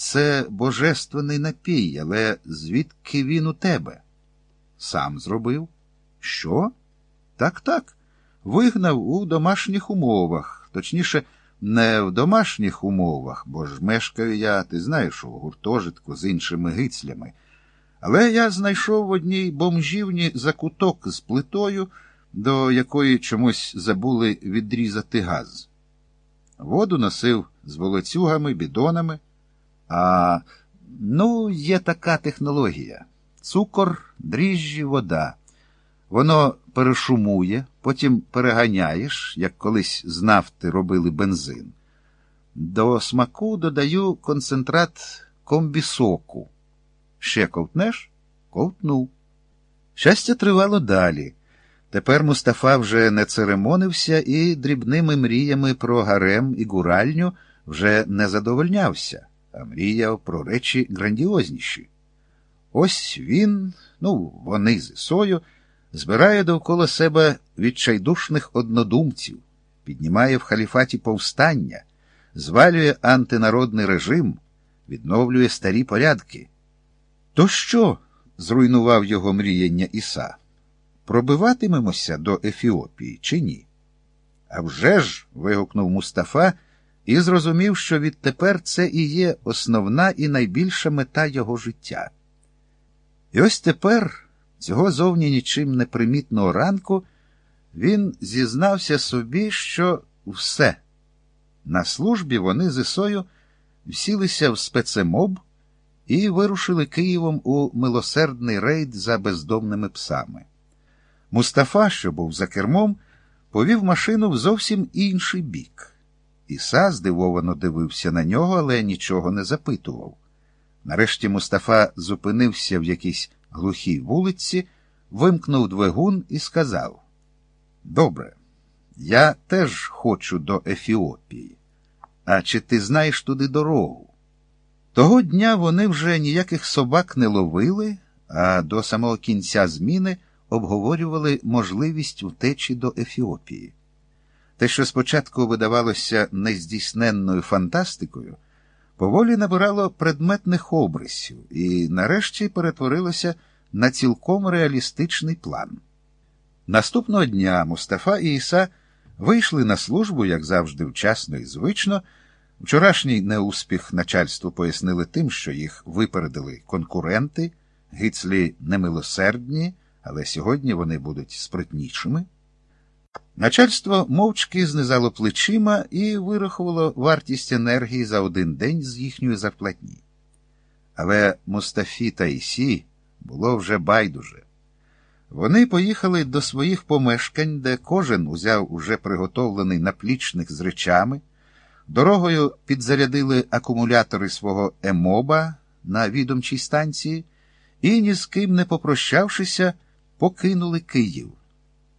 це божественний напій, але звідки він у тебе? Сам зробив. Що? Так, так. Вигнав у домашніх умовах, точніше, не в домашніх умовах, бо ж мешкаю я, ти знаєш, у гуртожитку з іншими гицлями. Але я знайшов в одній бомжівні закуток з плитою, до якої чомусь забули відрізати газ. Воду носив з волоцюгами, бідонами. А ну, є така технологія: цукор, дріжджі, вода. Воно перешумує, потім переганяєш, як колись з нафти робили бензин. До смаку додаю концентрат комбісоку. Ще ковтнеш? Ковтнув. Щастя тривало далі. Тепер Мустафа вже не церемонився і дрібними мріями про гарем і гуральню вже не задовольнявся, а мріяв про речі грандіозніші. Ось він, ну, вони з Ісою, збирає довкола себе відчайдушних однодумців, піднімає в халіфаті повстання, звалює антинародний режим, відновлює старі порядки. То що? зруйнував його мріяння Іса. Пробиватимемося до Ефіопії чи ні? «А вже ж!» – вигукнув Мустафа і зрозумів, що відтепер це і є основна і найбільша мета його життя. І ось тепер, цього зовні нічим непримітного ранку, він зізнався собі, що все. На службі вони з Ісою всілися в спецемоб і вирушили Києвом у милосердний рейд за бездомними псами. Мустафа, що був за кермом, повів машину в зовсім інший бік. Іса здивовано дивився на нього, але нічого не запитував. Нарешті Мустафа зупинився в якійсь глухій вулиці, вимкнув двигун і сказав: Добре, я теж хочу до Ефіопії. А чи ти знаєш туди дорогу? Того дня вони вже ніяких собак не ловили, а до самого кінця зміни обговорювали можливість втечі до Ефіопії. Те, що спочатку видавалося нездійсненною фантастикою, поволі набирало предметних обрисів і нарешті перетворилося на цілком реалістичний план. Наступного дня Мустафа і Іса вийшли на службу, як завжди, вчасно і звично. Вчорашній неуспіх начальству пояснили тим, що їх випередили конкуренти, гицлі немилосердні, але сьогодні вони будуть спритнішими. Начальство мовчки знизало плечима і вирахувало вартість енергії за один день з їхньої зарплатні. Але Мустафі та Ісі було вже байдуже. Вони поїхали до своїх помешкань, де кожен узяв уже приготовлений наплічник з речами, дорогою підзарядили акумулятори свого емоба на відомчій станції і, ні з ким не попрощавшися, покинули Київ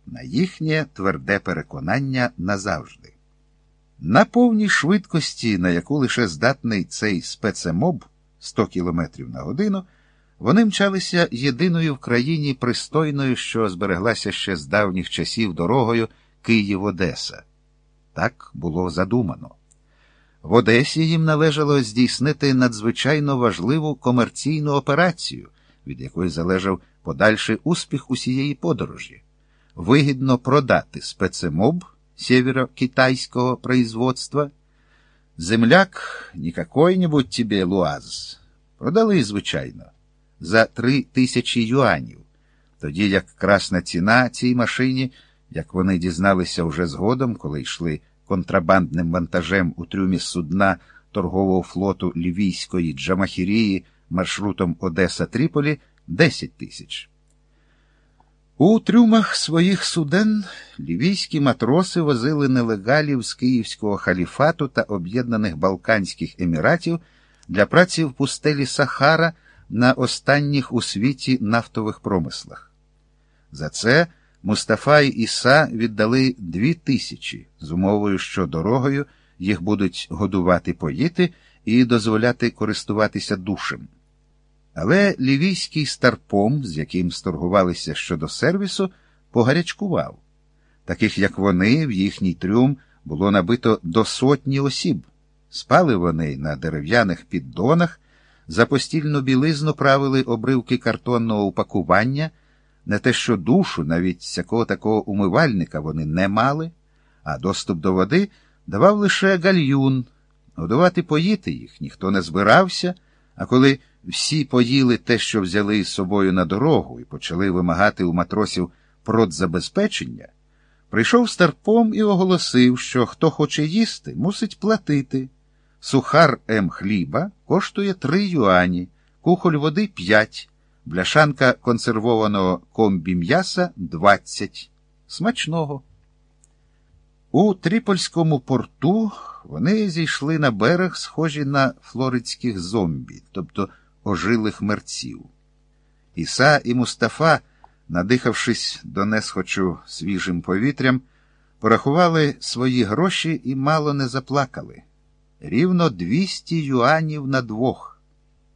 на їхнє тверде переконання назавжди. На повній швидкості, на яку лише здатний цей спецемоб 100 км на годину, вони мчалися єдиною в країні пристойною, що збереглася ще з давніх часів дорогою Київ-Одеса. Так було задумано. В Одесі їм належало здійснити надзвичайно важливу комерційну операцію, від якої залежав подальший успіх усієї подорожі вигідно продати спецемоб северо-китайского производства. Земляк не какой-нибудь луаз. Продали, звичайно, за три тисячі юанів. Тоді як красна ціна цій машині, як вони дізналися вже згодом, коли йшли контрабандним вантажем у трюмі судна торгового флоту Лівійської Джамахірії маршрутом Одеса Тріполі 10 тисяч. У трюмах своїх суден лівійські матроси возили нелегалів з Київського халіфату та Об'єднаних Балканських Еміратів для праці в пустелі Сахара на останніх у світі нафтових промислах. За це Мустафа і Іса віддали дві тисячі з умовою, що дорогою їх будуть годувати поїти і дозволяти користуватися душем. Але лівійський старпом, з яким сторгувалися щодо сервісу, погарячкував. Таких, як вони, в їхній трюм було набито до сотні осіб. Спали вони на дерев'яних піддонах, за постільну білизну правили обривки картонного упакування, не те, що душу, навіть всякого такого умивальника вони не мали, а доступ до води давав лише гальюн. Годувати поїти їх ніхто не збирався, а коли всі поїли те, що взяли із собою на дорогу, і почали вимагати у матросів продзабезпечення, прийшов старпом і оголосив, що хто хоче їсти, мусить платити. Сухар М хліба коштує три юані, кухоль води п'ять, бляшанка консервованого комбі м'яса двадцять. Смачного. У Тріпольському порту вони зійшли на берег, схожі на флоридських зомбі, тобто ожилих мерців. Іса і Мустафа, надихавшись до несхочу свіжим повітрям, порахували свої гроші і мало не заплакали. Рівно двісті юанів на двох.